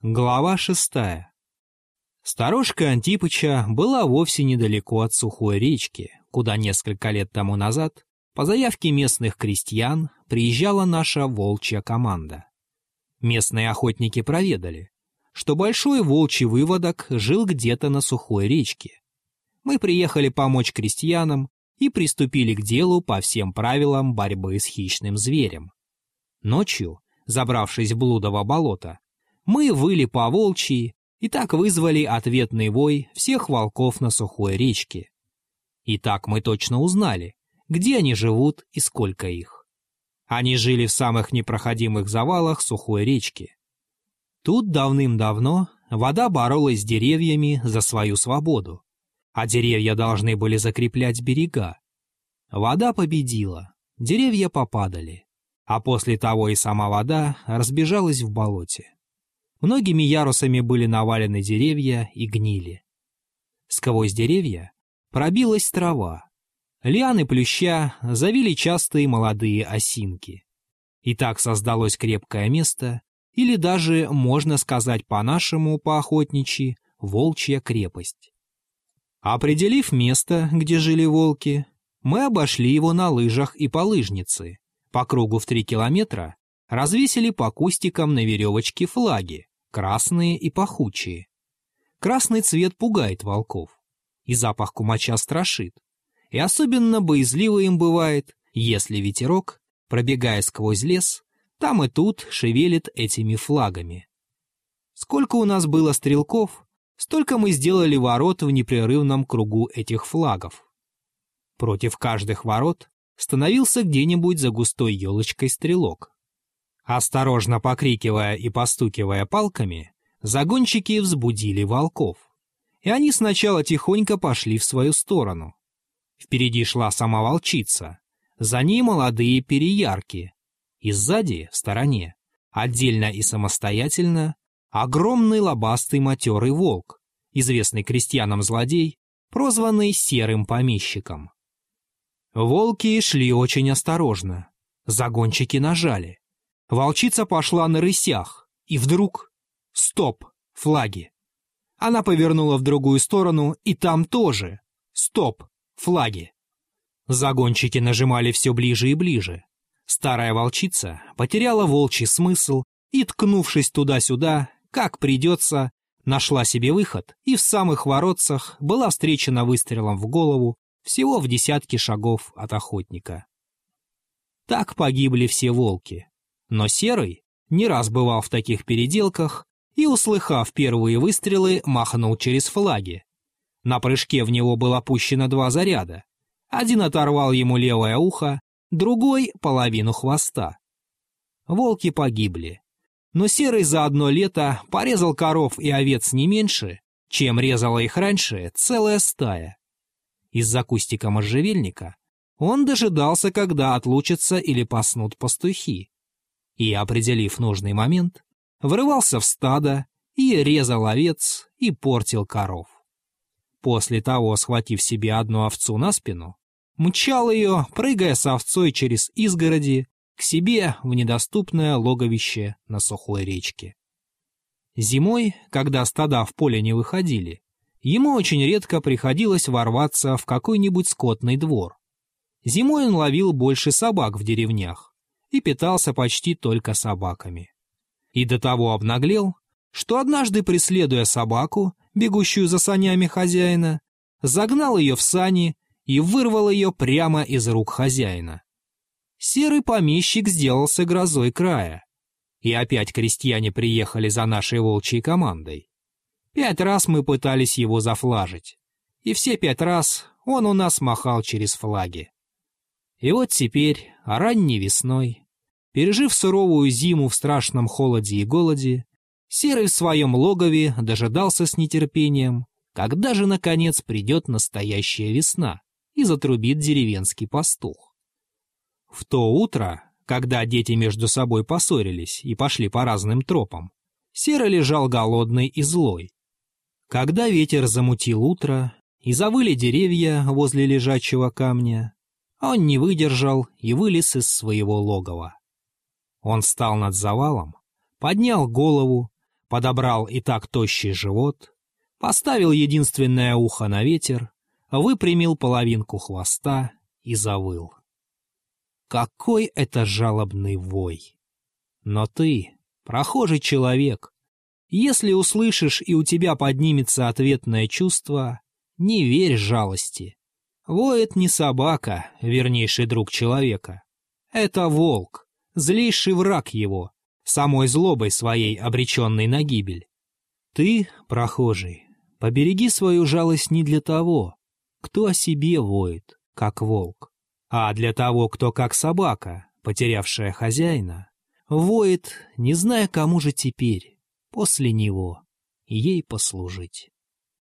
Глава шестая. Старушка Антипыча была вовсе недалеко от сухой речки, куда несколько лет тому назад, по заявке местных крестьян, приезжала наша волчья команда. Местные охотники проведали, что большой волчий выводок жил где-то на сухой речке. Мы приехали помочь крестьянам и приступили к делу по всем правилам борьбы с хищным зверем. Ночью, забравшись в блудово болото, мы выли по волчьи и так вызвали ответный вой всех волков на сухой речке. И так мы точно узнали, где они живут и сколько их. Они жили в самых непроходимых завалах сухой речки. Тут давным-давно вода боролась с деревьями за свою свободу, а деревья должны были закреплять берега. Вода победила, деревья попадали, а после того и сама вода разбежалась в болоте. Многими ярусами были навалены деревья и гнили. Сквозь деревья пробилась трава. Лианы плюща завили частые молодые осинки. И так создалось крепкое место, или даже, можно сказать по-нашему, по-охотничьи, волчья крепость. Определив место, где жили волки, мы обошли его на лыжах и по лыжнице. По кругу в три километра развесили по кустикам на веревочке флаги, красные и пахучие. Красный цвет пугает волков, и запах кумача страшит. И особенно боязливо им бывает, если ветерок, пробегая сквозь лес, там и тут шевелит этими флагами. Сколько у нас было стрелков, столько мы сделали ворот в непрерывном кругу этих флагов. Против каждых ворот становился где-нибудь за густой елочкой стрелок. Осторожно покрикивая и постукивая палками, загонщики взбудили волков. И они сначала тихонько пошли в свою сторону. Впереди шла сама волчица, за ней молодые переярки, и сзади, в стороне, отдельно и самостоятельно, огромный лобастый матерый волк, известный крестьянам злодей, прозванный серым помещиком. Волки шли очень осторожно, загонщики нажали. Волчица пошла на рысях, и вдруг... Стоп! Флаги! Она повернула в другую сторону, и там тоже... Стоп! Флаги! Загонщики нажимали все ближе и ближе. Старая волчица потеряла волчий смысл и, ткнувшись туда-сюда, как придется, нашла себе выход и в самых воротцах была встречена выстрелом в голову всего в десятки шагов от охотника. Так погибли все волки, но Серый не раз бывал в таких переделках и, услыхав первые выстрелы, махнул через флаги. На прыжке в него было пущено два заряда. Один оторвал ему левое ухо, другой — половину хвоста. Волки погибли. Но Серый за одно лето порезал коров и овец не меньше, чем резала их раньше целая стая. Из-за кустика можжевельника он дожидался, когда отлучатся или паснут пастухи и, определив нужный момент, врывался в стадо и резал овец и портил коров. После того, схватив себе одну овцу на спину, мчал ее, прыгая с овцой через изгороди, к себе в недоступное логовище на сухой речке. Зимой, когда стада в поле не выходили, ему очень редко приходилось ворваться в какой-нибудь скотный двор. Зимой он ловил больше собак в деревнях, и питался почти только собаками. И до того обнаглел, что однажды, преследуя собаку, бегущую за санями хозяина, загнал ее в сани и вырвал ее прямо из рук хозяина. Серый помещик сделался грозой края. И опять крестьяне приехали за нашей волчьей командой. Пять раз мы пытались его зафлажить, и все пять раз он у нас махал через флаги. И вот теперь, ранней весной, пережив суровую зиму в страшном холоде и голоде, Серый в своем логове дожидался с нетерпением, когда же, наконец, придет настоящая весна и затрубит деревенский пастух. В то утро, когда дети между собой поссорились и пошли по разным тропам, Серый лежал голодный и злой. Когда ветер замутил утро и завыли деревья возле лежачего камня, он не выдержал и вылез из своего логова. Он встал над завалом, поднял голову, подобрал и так тощий живот, поставил единственное ухо на ветер, выпрямил половинку хвоста и завыл. Какой это жалобный вой! Но ты, прохожий человек, если услышишь и у тебя поднимется ответное чувство, не верь жалости. Воет не собака, вернейший друг человека. Это волк, злейший враг его, самой злобой своей обреченной на гибель. Ты, прохожий, побереги свою жалость не для того, кто о себе воет, как волк, а для того, кто как собака, потерявшая хозяина, воет, не зная, кому же теперь, после него, ей послужить.